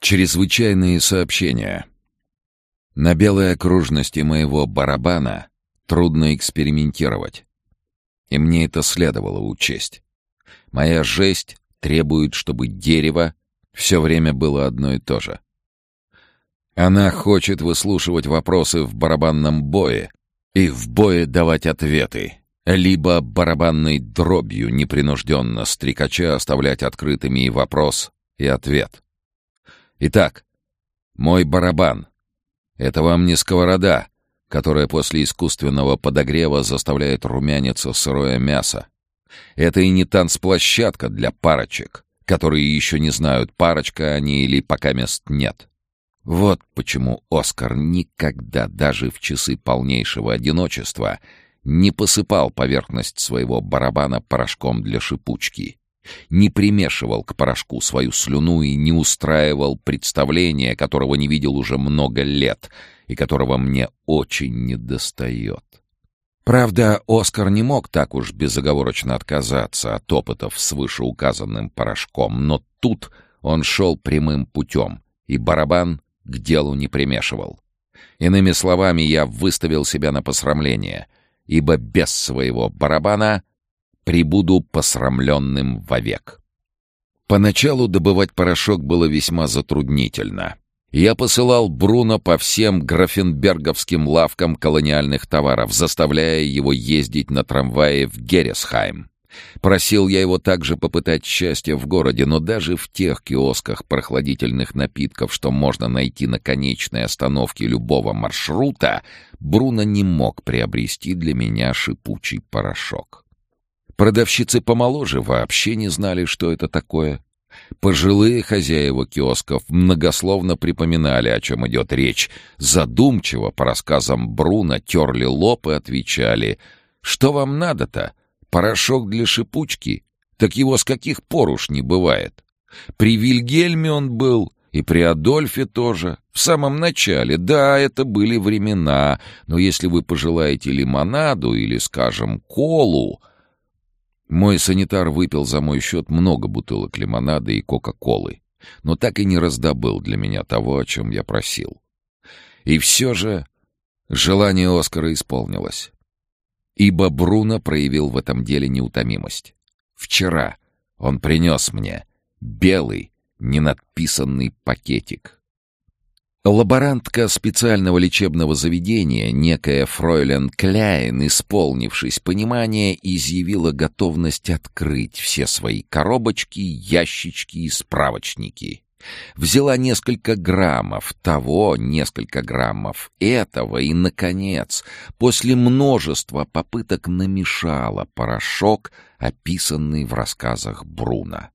Чрезвычайные сообщения. На белой окружности моего барабана трудно экспериментировать. И мне это следовало учесть. Моя жесть требует, чтобы дерево все время было одно и то же. Она хочет выслушивать вопросы в барабанном бое и в бое давать ответы, либо барабанной дробью непринужденно стрекача оставлять открытыми и вопрос, и ответ. Итак, мой барабан. Это вам не сковорода, которая после искусственного подогрева заставляет румяниться сырое мясо. Это и не танцплощадка для парочек, которые еще не знают, парочка они или пока мест нет. Вот почему Оскар никогда, даже в часы полнейшего одиночества, не посыпал поверхность своего барабана порошком для шипучки не примешивал к порошку свою слюну и не устраивал представления, которого не видел уже много лет и которого мне очень недостает. Правда, Оскар не мог так уж безоговорочно отказаться от опытов с вышеуказанным порошком, но тут он шел прямым путем, и барабан к делу не примешивал. Иными словами, я выставил себя на посрамление, ибо без своего барабана прибуду посрамленным вовек. Поначалу добывать порошок было весьма затруднительно. Я посылал Бруно по всем графенберговским лавкам колониальных товаров, заставляя его ездить на трамвае в Гересхайм. Просил я его также попытать счастье в городе, но даже в тех киосках прохладительных напитков, что можно найти на конечной остановке любого маршрута, Бруно не мог приобрести для меня шипучий порошок. Продавщицы помоложе вообще не знали, что это такое. Пожилые хозяева киосков многословно припоминали, о чем идет речь. Задумчиво, по рассказам Бруно, терли лоб и отвечали. «Что вам надо-то? Порошок для шипучки? Так его с каких пор уж не бывает? При Вильгельме он был, и при Адольфе тоже. В самом начале, да, это были времена, но если вы пожелаете лимонаду или, скажем, колу, мой санитар выпил за мой счет много бутылок лимонада и кока-колы, но так и не раздобыл для меня того, о чем я просил. И все же желание Оскара исполнилось. Ибо Бруно проявил в этом деле неутомимость. Вчера он принес мне белый, ненадписанный пакетик — Лаборантка специального лечебного заведения, некая фройлен Кляйн, исполнившись понимания, изъявила готовность открыть все свои коробочки, ящички и справочники. Взяла несколько граммов того, несколько граммов этого и, наконец, после множества попыток намешала порошок, описанный в рассказах Бруна.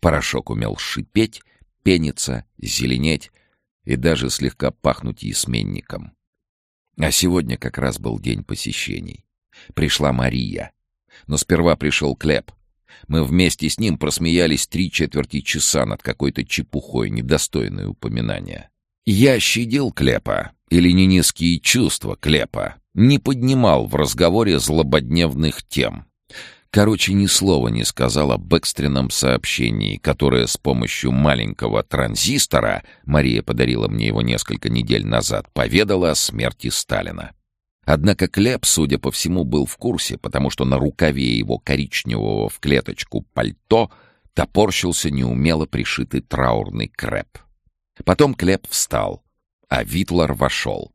Порошок умел шипеть, пениться, зеленеть, и даже слегка пахнуть ясменником. А сегодня как раз был день посещений. Пришла Мария. Но сперва пришел Клеп. Мы вместе с ним просмеялись три четверти часа над какой-то чепухой, недостойной упоминания. Я щадил Клепа, или не низкие чувства Клепа, не поднимал в разговоре злободневных тем. Короче, ни слова не сказал об экстренном сообщении, которое с помощью маленького транзистора, Мария подарила мне его несколько недель назад, поведала о смерти Сталина. Однако Клеп, судя по всему, был в курсе, потому что на рукаве его коричневого в клеточку пальто топорщился неумело пришитый траурный крэп. Потом Клеп встал, а Витлар вошел.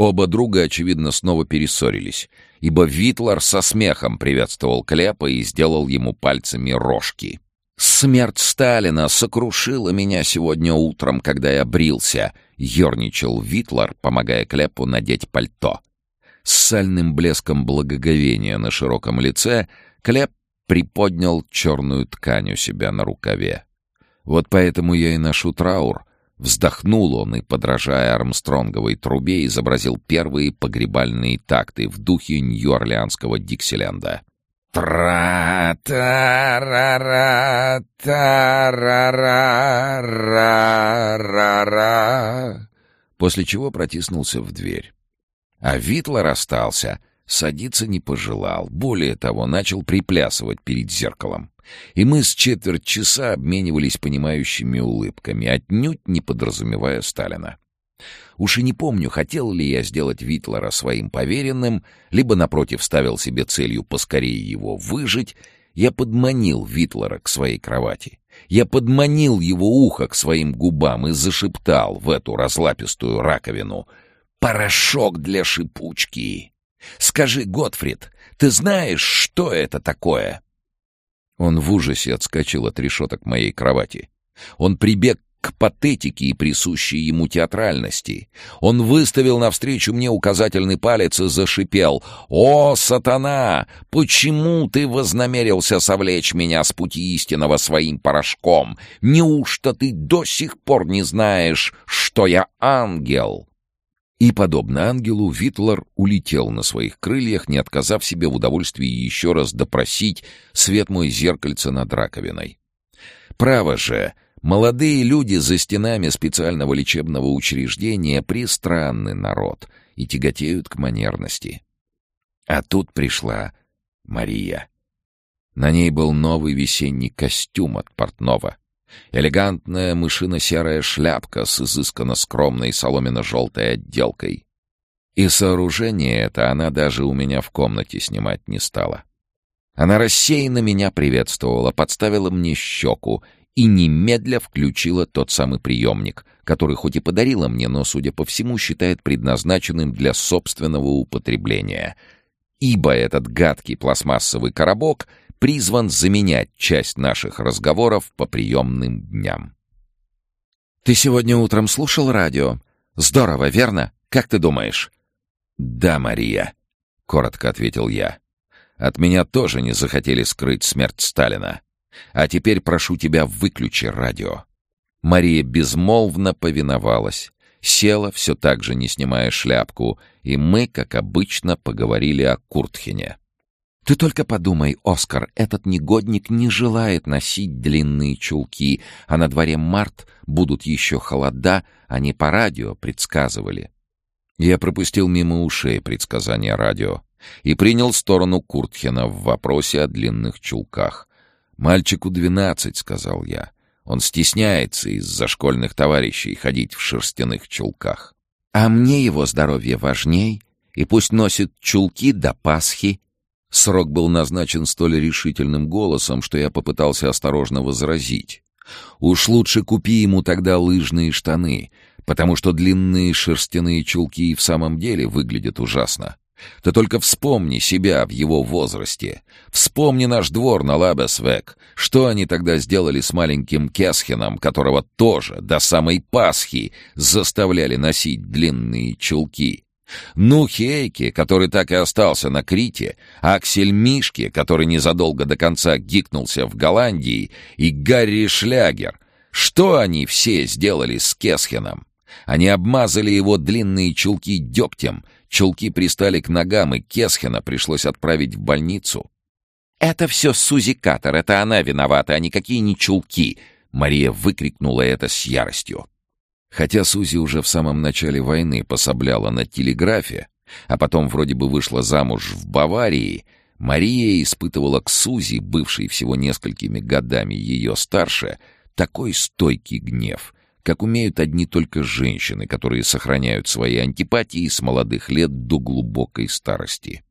Оба друга, очевидно, снова перессорились, ибо Витлар со смехом приветствовал Клепа и сделал ему пальцами рожки. «Смерть Сталина сокрушила меня сегодня утром, когда я брился», — ерничал Витлар, помогая Клепу надеть пальто. С сальным блеском благоговения на широком лице Клеп приподнял черную ткань у себя на рукаве. «Вот поэтому я и ношу траур», Вздохнул он и, подражая армстронговой трубе, изобразил первые погребальные такты в духе нью-орлеанского Диксиленда. Тра-та-ра-ра, та-ра-ра-ра-ра. После чего протиснулся в дверь. А Витлер остался Садиться не пожелал, более того, начал приплясывать перед зеркалом. И мы с четверть часа обменивались понимающими улыбками, отнюдь не подразумевая Сталина. Уж и не помню, хотел ли я сделать Витлера своим поверенным, либо, напротив, ставил себе целью поскорее его выжить, я подманил Витлера к своей кровати. Я подманил его ухо к своим губам и зашептал в эту разлапистую раковину «Порошок для шипучки! Скажи, Готфрид, ты знаешь, что это такое?» Он в ужасе отскочил от решеток моей кровати. Он прибег к патетике и присущей ему театральности. Он выставил навстречу мне указательный палец и зашипел. «О, сатана! Почему ты вознамерился совлечь меня с пути истинного своим порошком? Неужто ты до сих пор не знаешь, что я ангел?» И, подобно ангелу, Витлер улетел на своих крыльях, не отказав себе в удовольствии еще раз допросить свет мой зеркальце над раковиной. Право же, Молодые люди за стенами специального лечебного учреждения — пристранный народ и тяготеют к манерности. А тут пришла Мария. На ней был новый весенний костюм от портного. Элегантная мышино-серая шляпка с изысканно скромной соломенно-желтой отделкой. И сооружение это она даже у меня в комнате снимать не стала. Она рассеянно меня приветствовала, подставила мне щеку и немедля включила тот самый приемник, который хоть и подарила мне, но, судя по всему, считает предназначенным для собственного употребления. Ибо этот гадкий пластмассовый коробок призван заменять часть наших разговоров по приемным дням. «Ты сегодня утром слушал радио? Здорово, верно? Как ты думаешь?» «Да, Мария», — коротко ответил я. «От меня тоже не захотели скрыть смерть Сталина. А теперь прошу тебя, выключи радио». Мария безмолвно повиновалась, села, все так же не снимая шляпку, и мы, как обычно, поговорили о Куртхене. «Ты только подумай, Оскар, этот негодник не желает носить длинные чулки, а на дворе март будут еще холода, они по радио предсказывали». Я пропустил мимо ушей предсказания радио и принял сторону Куртхена в вопросе о длинных чулках. «Мальчику двенадцать», — сказал я. «Он стесняется из-за школьных товарищей ходить в шерстяных чулках». «А мне его здоровье важней, и пусть носит чулки до Пасхи». Срок был назначен столь решительным голосом, что я попытался осторожно возразить. «Уж лучше купи ему тогда лыжные штаны, потому что длинные шерстяные чулки и в самом деле выглядят ужасно. Ты только вспомни себя в его возрасте. Вспомни наш двор на Лабесвек. Что они тогда сделали с маленьким Кесхеном, которого тоже до самой Пасхи заставляли носить длинные чулки? Ну, Хейки, который так и остался на Крите, Аксель Мишки, который незадолго до конца гикнулся в Голландии, и Гарри Шлягер. Что они все сделали с Кесхеном? Они обмазали его длинные чулки дегтем — Чулки пристали к ногам, и Кесхена пришлось отправить в больницу. «Это все Сузи Катер, это она виновата, а никакие не чулки!» Мария выкрикнула это с яростью. Хотя Сузи уже в самом начале войны пособляла на телеграфе, а потом вроде бы вышла замуж в Баварии, Мария испытывала к Сузи, бывшей всего несколькими годами ее старше, такой стойкий гнев — как умеют одни только женщины, которые сохраняют свои антипатии с молодых лет до глубокой старости.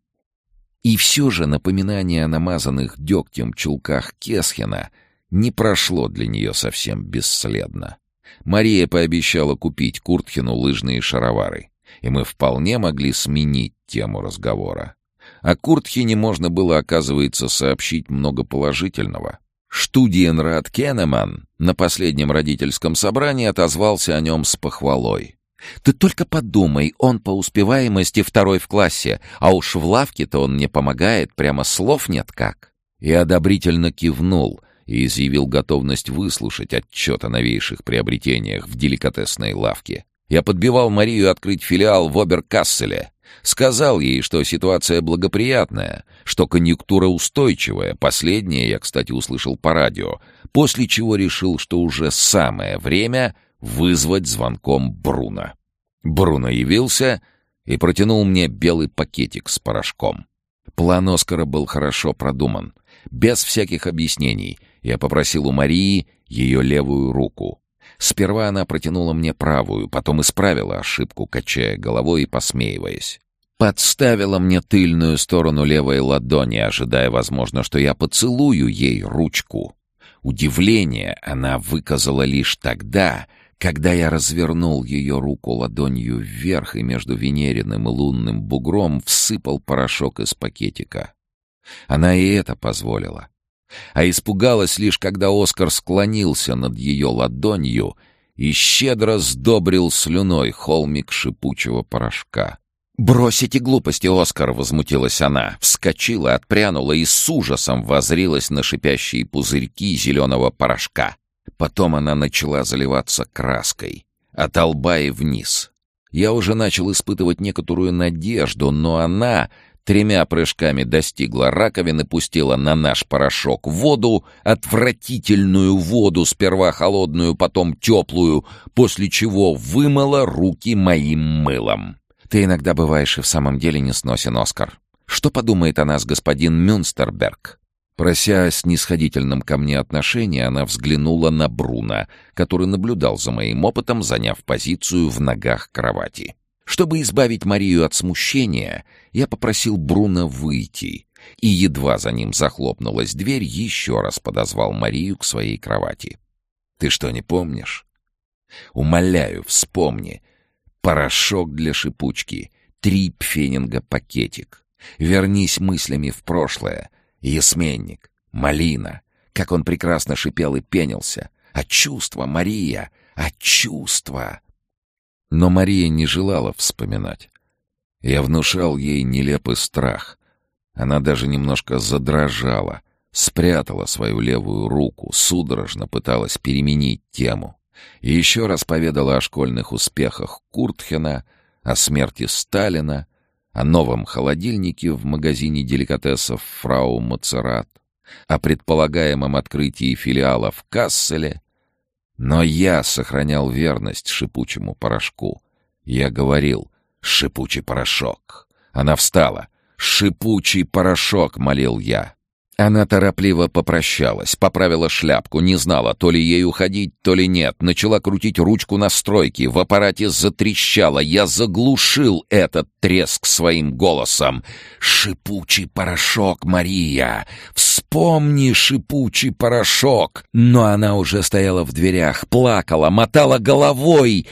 И все же напоминание о намазанных дегтем чулках Кесхена не прошло для нее совсем бесследно. Мария пообещала купить Куртхену лыжные шаровары, и мы вполне могли сменить тему разговора. О Куртхене можно было, оказывается, сообщить много положительного — Штудиенрат Кеннеман на последнем родительском собрании отозвался о нем с похвалой. «Ты только подумай, он по успеваемости второй в классе, а уж в лавке-то он мне помогает, прямо слов нет как». И одобрительно кивнул и изъявил готовность выслушать отчет о новейших приобретениях в деликатесной лавке. Я подбивал Марию открыть филиал в Оберкасселе, Сказал ей, что ситуация благоприятная, что конъюнктура устойчивая, последнее я, кстати, услышал по радио, после чего решил, что уже самое время вызвать звонком Бруно. Бруно явился, и протянул мне белый пакетик с порошком. План Оскара был хорошо продуман. Без всяких объяснений я попросил у Марии ее левую руку. Сперва она протянула мне правую, потом исправила ошибку, качая головой и посмеиваясь. Подставила мне тыльную сторону левой ладони, ожидая, возможно, что я поцелую ей ручку. Удивление она выказала лишь тогда, когда я развернул ее руку ладонью вверх и между венериным и лунным бугром всыпал порошок из пакетика. Она и это позволила. А испугалась лишь, когда Оскар склонился над ее ладонью и щедро сдобрил слюной холмик шипучего порошка. «Бросите глупости, Оскар!» — возмутилась она. Вскочила, отпрянула и с ужасом возрилась на шипящие пузырьки зеленого порошка. Потом она начала заливаться краской. От лба и вниз. Я уже начал испытывать некоторую надежду, но она тремя прыжками достигла раковины, пустила на наш порошок воду, отвратительную воду, сперва холодную, потом теплую, после чего вымыла руки моим мылом. Ты иногда бываешь и в самом деле не сносен, Оскар. Что подумает о нас господин Мюнстерберг? Прося снисходительным ко мне отношения, она взглянула на Бруна, который наблюдал за моим опытом, заняв позицию в ногах кровати. Чтобы избавить Марию от смущения, я попросил Бруна выйти, и едва за ним захлопнулась дверь, еще раз подозвал Марию к своей кровати. «Ты что, не помнишь?» «Умоляю, вспомни. Порошок для шипучки, три пфенинга пакетик. Вернись мыслями в прошлое. Ясменник, малина, как он прекрасно шипел и пенился. А чувства, Мария, а чувства!» Но Мария не желала вспоминать. Я внушал ей нелепый страх. Она даже немножко задрожала, спрятала свою левую руку, судорожно пыталась переменить тему. И еще раз поведала о школьных успехах Куртхена, о смерти Сталина, о новом холодильнике в магазине деликатесов «Фрау Мацерат», о предполагаемом открытии филиала в Касселе, но я сохранял верность шипучему порошку. Я говорил «шипучий порошок». Она встала. «Шипучий порошок», — молил я. Она торопливо попрощалась, поправила шляпку, не знала, то ли ей уходить, то ли нет. Начала крутить ручку настройки, в аппарате затрещала. Я заглушил этот треск своим голосом. «Шипучий порошок, Мария! Вспомни шипучий порошок!» Но она уже стояла в дверях, плакала, мотала головой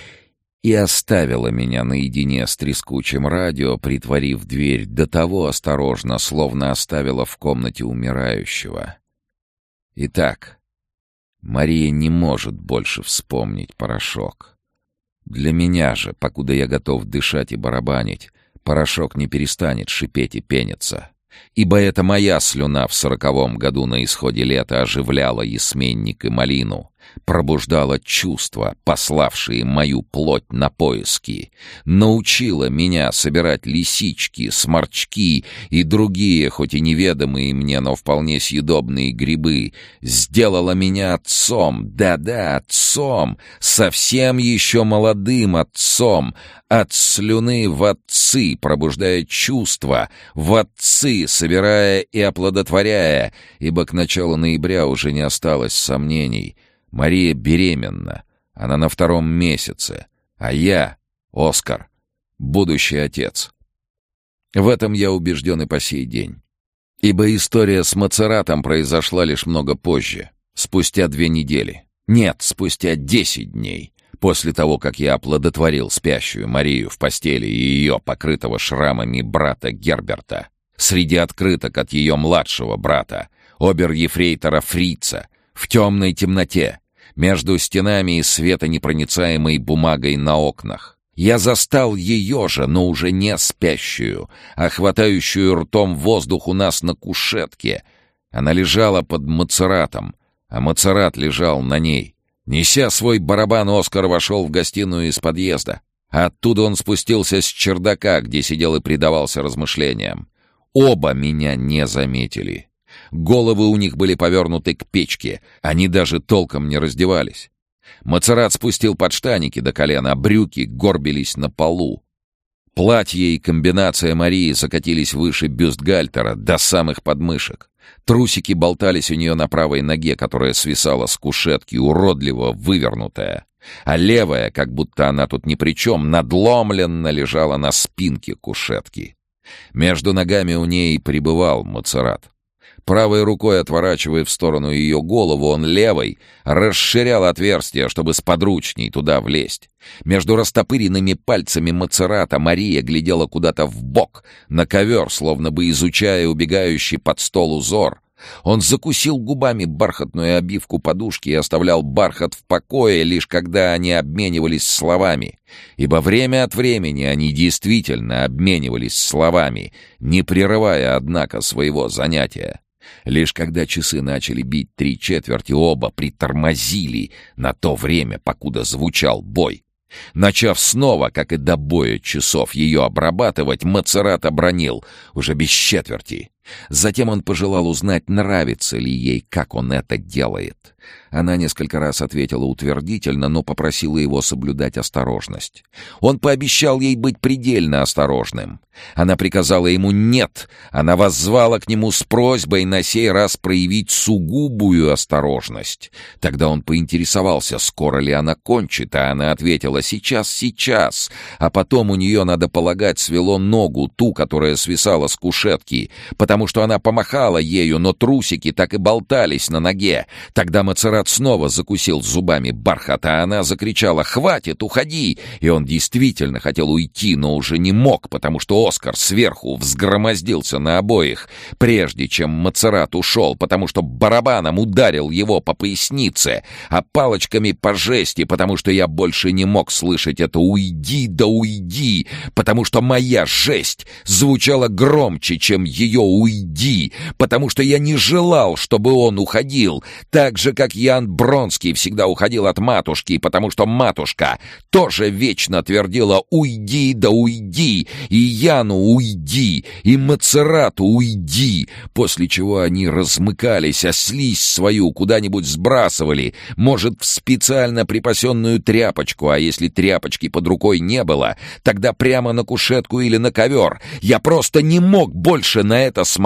и оставила меня наедине с трескучим радио, притворив дверь до того осторожно, словно оставила в комнате умирающего. Итак, Мария не может больше вспомнить порошок. Для меня же, покуда я готов дышать и барабанить, порошок не перестанет шипеть и пениться. Ибо это моя слюна в сороковом году на исходе лета оживляла ясменник и малину, пробуждала чувства, пославшие мою плоть на поиски, научила меня собирать лисички, сморчки и другие, хоть и неведомые мне, но вполне съедобные грибы, сделала меня отцом, да-да, отцом, совсем еще молодым отцом, от слюны в отцы, пробуждая чувства, в отцы, собирая и оплодотворяя, ибо к началу ноября уже не осталось сомнений — Мария беременна, она на втором месяце, а я, Оскар, будущий отец. В этом я убежден и по сей день. Ибо история с Мацератом произошла лишь много позже, спустя две недели. Нет, спустя десять дней, после того, как я оплодотворил спящую Марию в постели и ее, покрытого шрамами брата Герберта, среди открыток от ее младшего брата, обер-ефрейтора Фрица, в темной темноте, между стенами и светонепроницаемой бумагой на окнах. Я застал ее же, но уже не спящую, а хватающую ртом воздух у нас на кушетке. Она лежала под мацератом, а мацерат лежал на ней. Неся свой барабан, Оскар вошел в гостиную из подъезда. Оттуда он спустился с чердака, где сидел и предавался размышлениям. Оба меня не заметили. Головы у них были повернуты к печке, они даже толком не раздевались. Мацерат спустил подштаники до колена, брюки горбились на полу. Платье и комбинация Марии закатились выше бюстгальтера, до самых подмышек. Трусики болтались у нее на правой ноге, которая свисала с кушетки, уродливо вывернутая. А левая, как будто она тут ни при чем, надломленно лежала на спинке кушетки. Между ногами у ней пребывал Мацерат. Правой рукой, отворачивая в сторону ее голову, он левой расширял отверстие, чтобы сподручней туда влезть. Между растопыренными пальцами Мацерата Мария глядела куда-то в бок, на ковер, словно бы изучая убегающий под стол узор — он закусил губами бархатную обивку подушки и оставлял бархат в покое, лишь когда они обменивались словами. Ибо время от времени они действительно обменивались словами, не прерывая, однако, своего занятия. Лишь когда часы начали бить три четверти, оба притормозили на то время, покуда звучал бой. Начав снова, как и до боя часов, ее обрабатывать, Мацерат обронил, уже без четверти. Затем он пожелал узнать, нравится ли ей, как он это делает. Она несколько раз ответила утвердительно, но попросила его соблюдать осторожность. Он пообещал ей быть предельно осторожным. Она приказала ему «нет». Она воззвала к нему с просьбой на сей раз проявить сугубую осторожность. Тогда он поинтересовался, скоро ли она кончит, а она ответила «сейчас, сейчас». А потом у нее, надо полагать, свело ногу, ту, которая свисала с кушетки, потому что она помахала ею, но трусики так и болтались на ноге. Тогда Мацерат снова закусил зубами бархат, а она закричала «Хватит, уходи!» И он действительно хотел уйти, но уже не мог, потому что Оскар сверху взгромоздился на обоих, прежде чем Мацерат ушел, потому что барабаном ударил его по пояснице, а палочками по жести, потому что я больше не мог слышать это «Уйди, да уйди!» потому что моя жесть звучала громче, чем ее «Уйди!» Потому что я не желал, чтобы он уходил, так же, как Ян Бронский всегда уходил от матушки, потому что матушка тоже вечно твердила «Уйди, да уйди!» и Яну «Уйди!» и Мацерату «Уйди!» после чего они размыкались, а слизь свою куда-нибудь сбрасывали, может, в специально припасенную тряпочку, а если тряпочки под рукой не было, тогда прямо на кушетку или на ковер. Я просто не мог больше на это смотреть.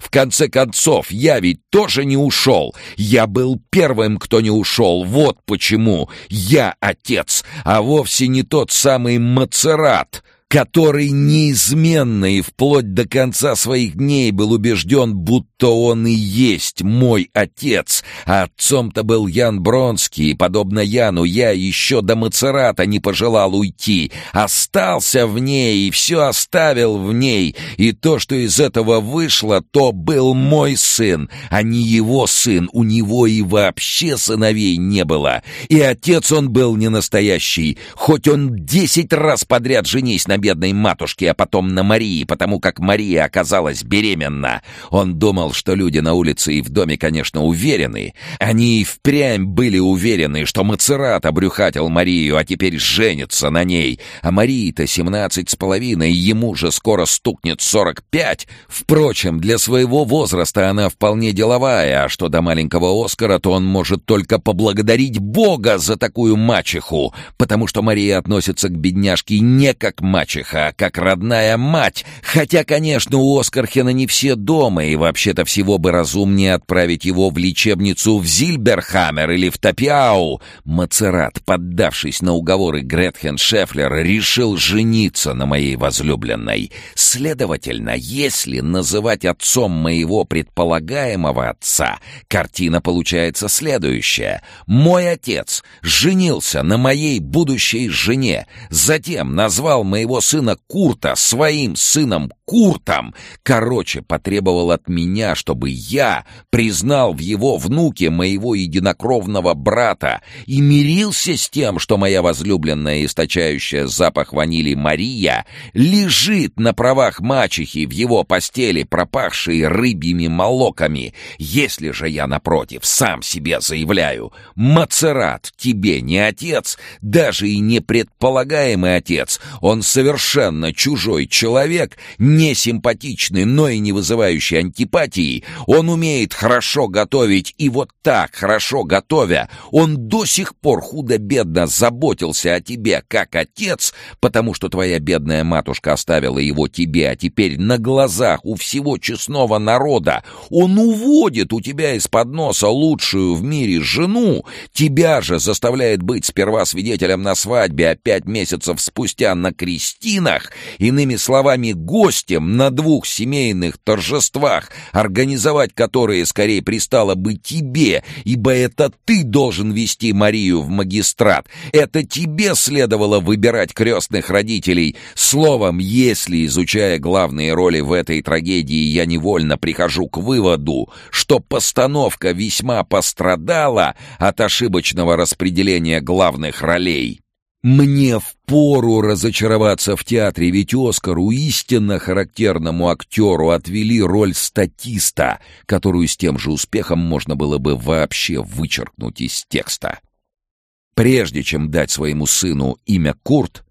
В конце концов, я ведь тоже не ушел. Я был первым, кто не ушел. Вот почему я отец, а вовсе не тот самый Мацерат который неизменно и вплоть до конца своих дней был убежден, будто он и есть мой отец, а отцом-то был Ян Бронский, и, подобно Яну, я еще до Мацерата не пожелал уйти, остался в ней и все оставил в ней, и то, что из этого вышло, то был мой сын, а не его сын, у него и вообще сыновей не было, и отец он был не настоящий, хоть он десять раз подряд женись на бедной матушке, а потом на Марии, потому как Мария оказалась беременна. Он думал, что люди на улице и в доме, конечно, уверены. Они и впрямь были уверены, что Мацерат обрюхатил Марию, а теперь женится на ней. А Марии-то семнадцать с половиной, ему же скоро стукнет сорок пять. Впрочем, для своего возраста она вполне деловая, а что до маленького Оскара, то он может только поблагодарить Бога за такую мачеху, потому что Мария относится к бедняжке не как мачеха, мачеха, как родная мать. Хотя, конечно, у Оскархена не все дома, и вообще-то всего бы разумнее отправить его в лечебницу в Зильберхаммер или в Топиау. Мацерат, поддавшись на уговоры Гретхен Шефлер, решил жениться на моей возлюбленной. Следовательно, если называть отцом моего предполагаемого отца, картина получается следующая. Мой отец женился на моей будущей жене, затем назвал моего сына Курта своим сыном Куртом. Короче, потребовал от меня, чтобы я признал в его внуке моего единокровного брата и мирился с тем, что моя возлюбленная, источающая запах ванили Мария, лежит на правах мачехи в его постели, пропахшей рыбьими молоками. Если же я, напротив, сам себе заявляю, Мацерат тебе не отец, даже и не предполагаемый отец, он совершенно чужой человек, не симпатичный, но и не вызывающий антипатии, он умеет хорошо готовить, и вот так, хорошо готовя, он до сих пор худо-бедно заботился о тебе, как отец, потому что твоя бедная матушка оставила его тебе, а теперь на глазах у всего честного народа. Он уводит у тебя из-под носа лучшую в мире жену, тебя же заставляет быть сперва свидетелем на свадьбе, а пять месяцев спустя на крестинах, иными словами, гостем на двух семейных торжествах, организовать которые скорее пристало бы тебе, ибо это ты должен вести Марию в магистрат, это тебе следовало выбирать крестных родителей. Словом, если, изучая главные роли в этой трагедии, я невольно прихожу к выводу, что постановка весьма пострадала от ошибочного распределения главных ролей, мне впору разочароваться в театре, ведь Оскару, истинно характерному актеру, отвели роль статиста, которую с тем же успехом можно было бы вообще вычеркнуть из текста. Прежде чем дать своему сыну имя Курт,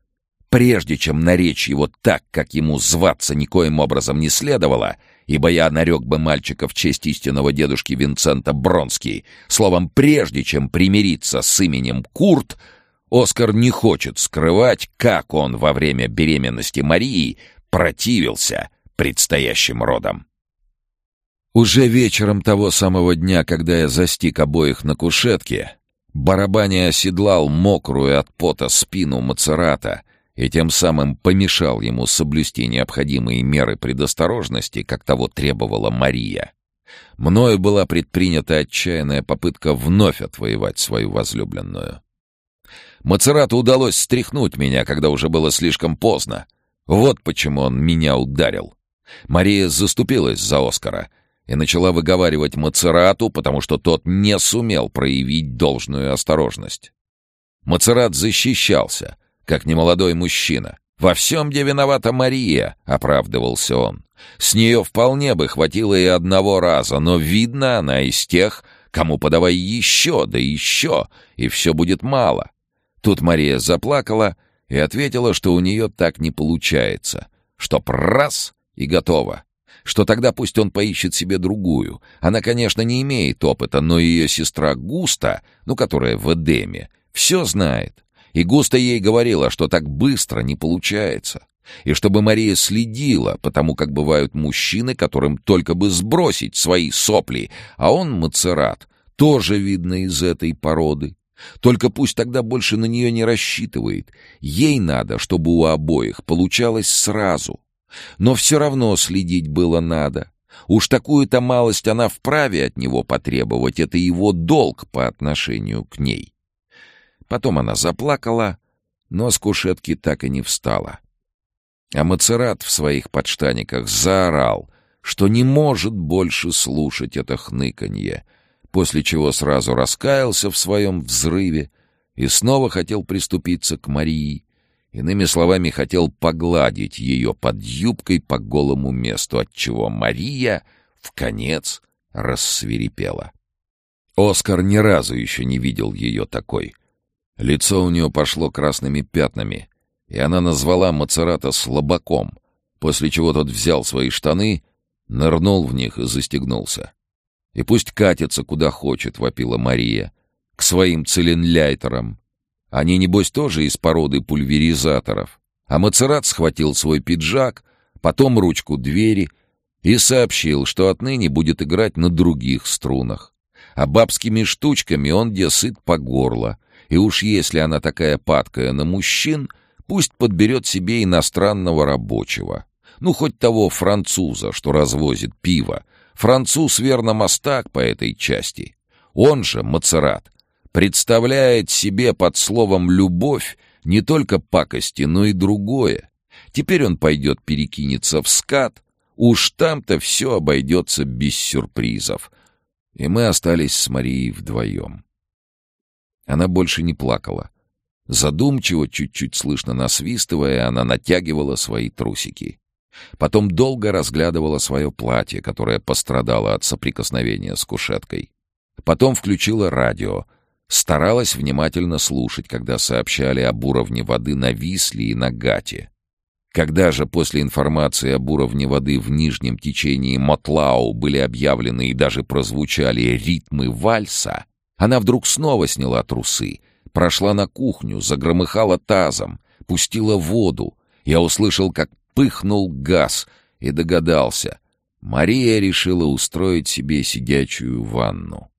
прежде чем наречь его так, как ему зваться никоим образом не следовало, ибо я нарек бы мальчика в честь истинного дедушки Винцента Бронский, словом, прежде чем примириться с именем Курт — Оскар не хочет скрывать, как он во время беременности Марии противился предстоящим родам. Уже вечером того самого дня, когда я застиг обоих на кушетке, барабаня оседлал мокрую от пота спину Мацерата и тем самым помешал ему соблюсти необходимые меры предосторожности, как того требовала Мария. Мною была предпринята отчаянная попытка вновь отвоевать свою возлюбленную. Мацерату удалось стряхнуть меня, когда уже было слишком поздно. Вот почему он меня ударил. Мария заступилась за Оскара и начала выговаривать Мацерату, потому что тот не сумел проявить должную осторожность. Мацерат защищался, как немолодой мужчина. «Во всем, где виновата Мария», — оправдывался он. «С нее вполне бы хватило и одного раза, но, видно, она из тех, кому подавай еще, да еще, и все будет мало. Тут Мария заплакала и ответила, что у нее так не получается, что раз — и готово, что тогда пусть он поищет себе другую. Она, конечно, не имеет опыта, но ее сестра Густа, ну, которая в Эдеме, все знает. И Густа ей говорила, что так быстро не получается. И чтобы Мария следила, потому как бывают мужчины, которым только бы сбросить свои сопли, а он, Мацерат, тоже видно из этой породы. Только пусть тогда больше на нее не рассчитывает. Ей надо, чтобы у обоих получалось сразу. Но все равно следить было надо. Уж такую-то малость она вправе от него потребовать. Это его долг по отношению к ней. Потом она заплакала, но с кушетки так и не встала. А Мацерат в своих подштаниках заорал, что не может больше слушать это хныканье — после чего сразу раскаялся в своем взрыве и снова хотел приступиться к Марии. Иными словами, хотел погладить ее под юбкой по голому месту, отчего Мария в конец рассверепела. Оскар ни разу еще не видел ее такой. Лицо у нее пошло красными пятнами, и она назвала Мацерата слабаком, после чего тот взял свои штаны, нырнул в них и застегнулся. И пусть катится куда хочет, вопила Мария, к своим целенляйтерам. Они, небось, тоже из породы пульверизаторов. А Мацерат схватил свой пиджак, потом ручку двери и сообщил, что отныне будет играть на других струнах. А бабскими штучками он где сыт по горло, и уж если она такая падкая на мужчин, пусть подберет себе иностранного рабочего. Ну, хоть того француза, что развозит пиво, Француз верно мастак по этой части. Он же, Мацерат, представляет себе под словом «любовь» не только пакости, но и другое. Теперь он пойдет перекинется в скат, уж там-то все обойдется без сюрпризов. И мы остались с Марией вдвоем. Она больше не плакала. Задумчиво, чуть-чуть слышно насвистывая, она натягивала свои трусики. Потом долго разглядывала свое платье, которое пострадало от соприкосновения с кушеткой. Потом включила радио. Старалась внимательно слушать, когда сообщали об уровне воды на Висле и на Гате. Когда же после информации об уровне воды в нижнем течении Мотлау были объявлены и даже прозвучали ритмы вальса, она вдруг снова сняла трусы, прошла на кухню, загромыхала тазом, пустила воду. Я услышал, как пыхнул газ и догадался. Мария решила устроить себе сидячую ванну.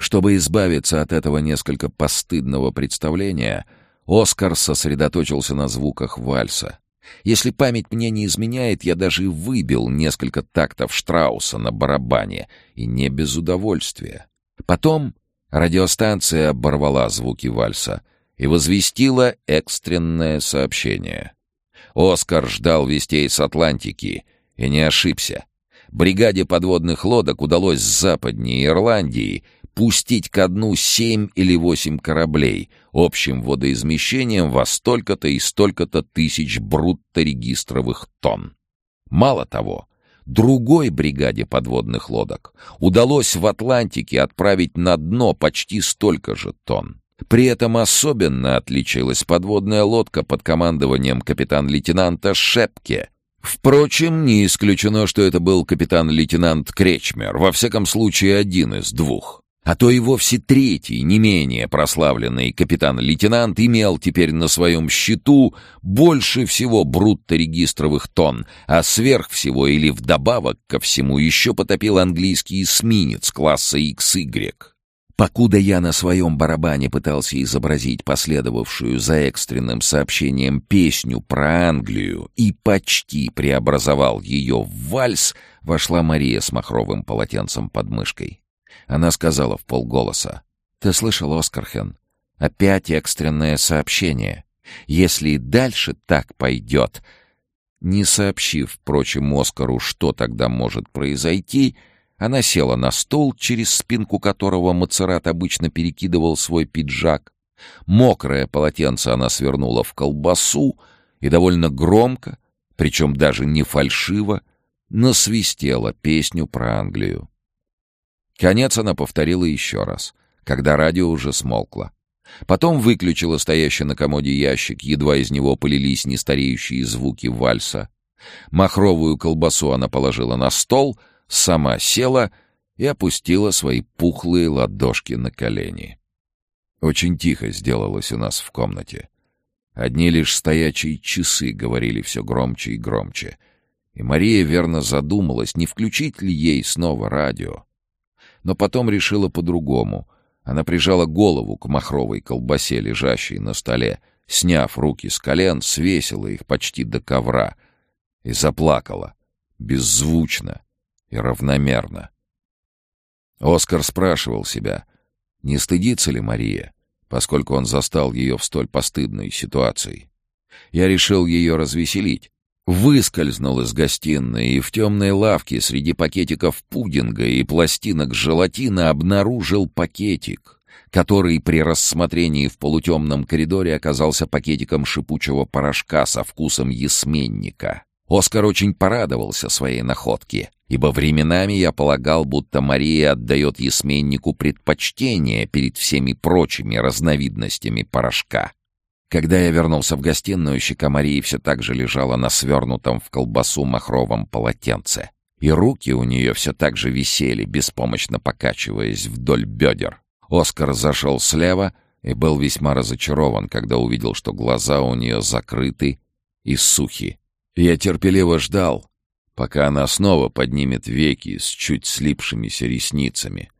Чтобы избавиться от этого несколько постыдного представления, Оскар сосредоточился на звуках вальса. Если память мне не изменяет, я даже выбил несколько тактов Штрауса на барабане, и не без удовольствия. Потом радиостанция оборвала звуки вальса и возвестила экстренное сообщение. Оскар ждал вестей с Атлантики и не ошибся. Бригаде подводных лодок удалось с западней Ирландии пустить ко дну семь или восемь кораблей общим водоизмещением во столько-то и столько-то тысяч брутто-регистровых тонн. Мало того, другой бригаде подводных лодок удалось в Атлантике отправить на дно почти столько же тонн. При этом особенно отличилась подводная лодка под командованием капитан-лейтенанта Шепке. Впрочем, не исключено, что это был капитан-лейтенант Кречмер, во всяком случае один из двух. А то и вовсе третий, не менее прославленный капитан-лейтенант имел теперь на своем счету больше всего брутто-регистровых тонн, а сверх всего или вдобавок ко всему еще потопил английский эсминец класса XY. Покуда я на своем барабане пытался изобразить последовавшую за экстренным сообщением песню про Англию и почти преобразовал ее в вальс, вошла Мария с махровым полотенцем под мышкой. Она сказала в полголоса. «Ты слышал, Оскархен? Опять экстренное сообщение. Если и дальше так пойдет...» Не сообщив, впрочем, Оскару, что тогда может произойти, она села на стол, через спинку которого Мацерат обычно перекидывал свой пиджак. Мокрое полотенце она свернула в колбасу и довольно громко, причем даже не фальшиво, насвистела песню про Англию. Конец она повторила еще раз, когда радио уже смолкло. Потом выключила стоящий на комоде ящик, едва из него полились нестареющие звуки вальса. Махровую колбасу она положила на стол, сама села и опустила свои пухлые ладошки на колени. Очень тихо сделалось у нас в комнате. Одни лишь стоячие часы говорили все громче и громче. И Мария верно задумалась, не включить ли ей снова радио но потом решила по-другому. Она прижала голову к махровой колбасе, лежащей на столе, сняв руки с колен, свесила их почти до ковра и заплакала, беззвучно и равномерно. Оскар спрашивал себя, не стыдится ли Мария, поскольку он застал ее в столь постыдной ситуации. Я решил ее развеселить, выскользнул из гостиной и в темной лавке среди пакетиков пудинга и пластинок желатина обнаружил пакетик, который при рассмотрении в полутемном коридоре оказался пакетиком шипучего порошка со вкусом ясменника. Оскар очень порадовался своей находке, ибо временами я полагал, будто Мария отдает ясменнику предпочтение перед всеми прочими разновидностями порошка. Когда я вернулся в гостиную, щека Марии все так же лежала на свернутом в колбасу махровом полотенце. И руки у нее все так же висели, беспомощно покачиваясь вдоль бедер. Оскар зашел слева и был весьма разочарован, когда увидел, что глаза у нее закрыты и сухи. Я терпеливо ждал, пока она снова поднимет веки с чуть слипшимися ресницами.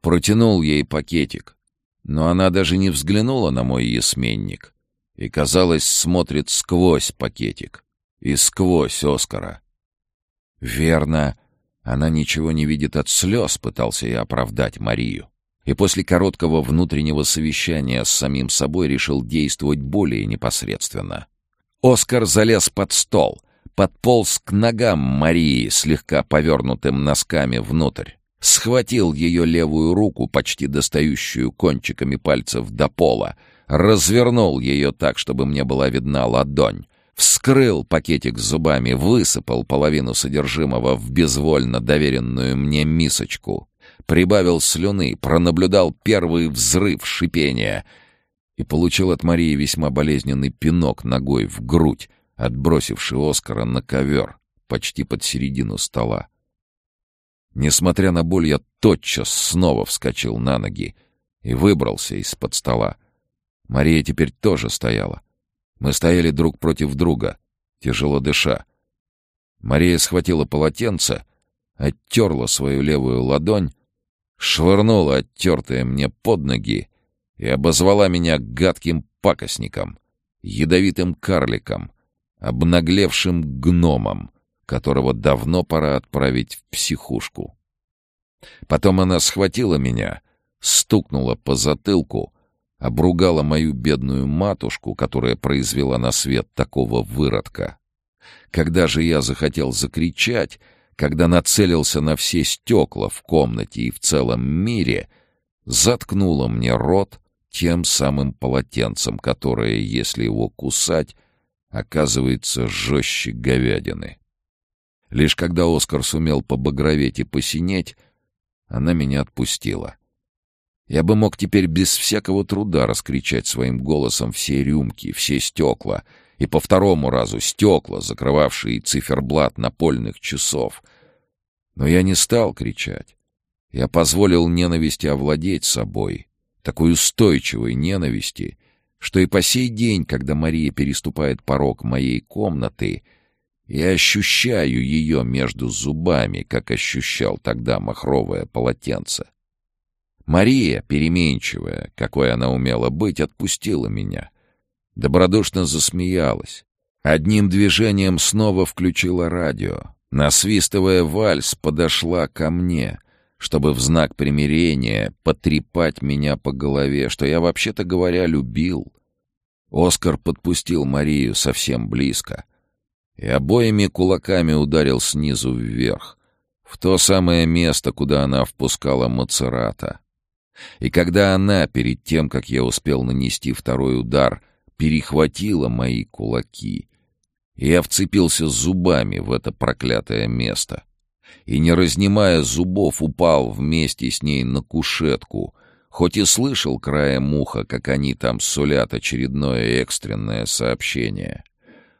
Протянул ей пакетик, но она даже не взглянула на мой ясменник и, казалось, смотрит сквозь пакетик и сквозь Оскара. Верно, она ничего не видит от слез, пытался я оправдать Марию. И после короткого внутреннего совещания с самим собой решил действовать более непосредственно. Оскар залез под стол, подполз к ногам Марии, слегка повернутым носками внутрь схватил ее левую руку, почти достающую кончиками пальцев до пола, развернул ее так, чтобы мне была видна ладонь, вскрыл пакетик зубами, высыпал половину содержимого в безвольно доверенную мне мисочку, прибавил слюны, пронаблюдал первый взрыв шипения и получил от Марии весьма болезненный пинок ногой в грудь, отбросивший Оскара на ковер почти под середину стола. Несмотря на боль, я тотчас снова вскочил на ноги и выбрался из-под стола. Мария теперь тоже стояла. Мы стояли друг против друга, тяжело дыша. Мария схватила полотенце, оттерла свою левую ладонь, швырнула оттертое мне под ноги и обозвала меня гадким пакостником, ядовитым карликом, обнаглевшим гномом, которого давно пора отправить в психушку. Потом она схватила меня, стукнула по затылку, обругала мою бедную матушку, которая произвела на свет такого выродка. Когда же я захотел закричать, когда нацелился на все стекла в комнате и в целом мире, заткнула мне рот тем самым полотенцем, которое, если его кусать, оказывается жестче говядины. Лишь когда Оскар сумел побагроветь и посинеть, она меня отпустила. Я бы мог теперь без всякого труда раскричать своим голосом все рюмки, все стекла, и по второму разу стекла, закрывавшие циферблат напольных часов. Но я не стал кричать. Я позволил ненависти овладеть собой, такой устойчивой ненависти, что и по сей день, когда Мария переступает порог моей комнаты, я ощущаю ее между зубами, как ощущал тогда махровое полотенце. Мария, переменчивая, какой она умела быть, отпустила меня. Добродушно засмеялась. Одним движением снова включила радио. Насвистывая вальс, подошла ко мне, чтобы в знак примирения потрепать меня по голове, что я, вообще-то говоря, любил. Оскар подпустил Марию совсем близко и обоими кулаками ударил снизу вверх, в то самое место, куда она впускала Мацерата. И когда она, перед тем, как я успел нанести второй удар, перехватила мои кулаки, я вцепился зубами в это проклятое место и, не разнимая зубов, упал вместе с ней на кушетку, хоть и слышал краем уха, как они там сулят очередное экстренное сообщение.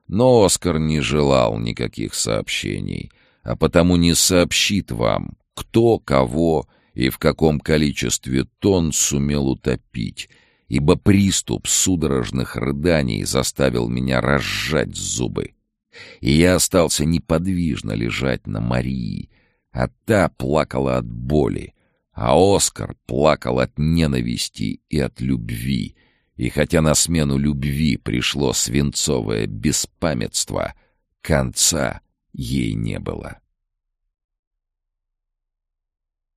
Но Оскар не желал никаких сообщений, а потому не сообщит вам, кто кого и в каком количестве тонн сумел утопить, ибо приступ судорожных рыданий заставил меня разжать зубы. И я остался неподвижно лежать на Марии, а та плакала от боли, а Оскар плакал от ненависти и от любви, и хотя на смену любви пришло свинцовое беспамятство, конца ей не было.